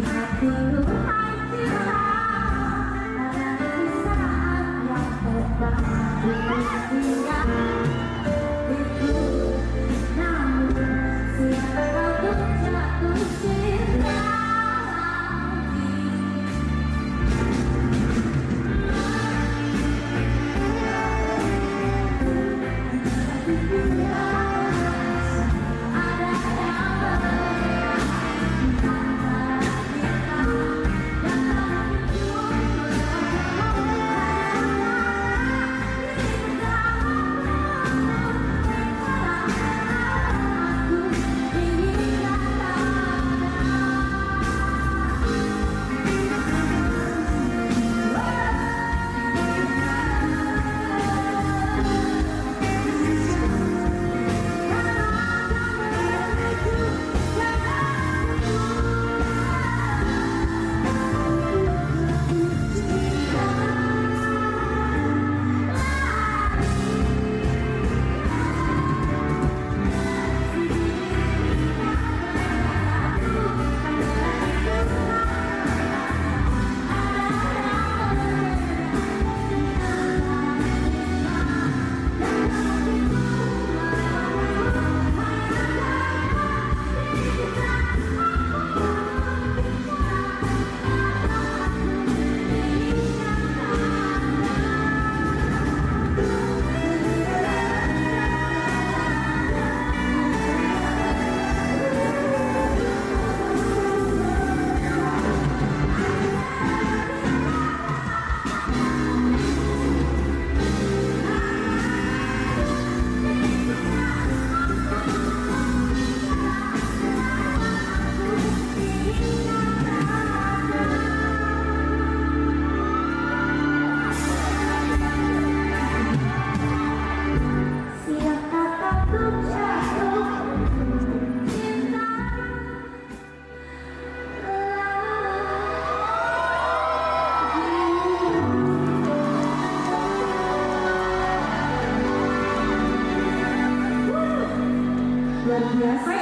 happy world. Yes.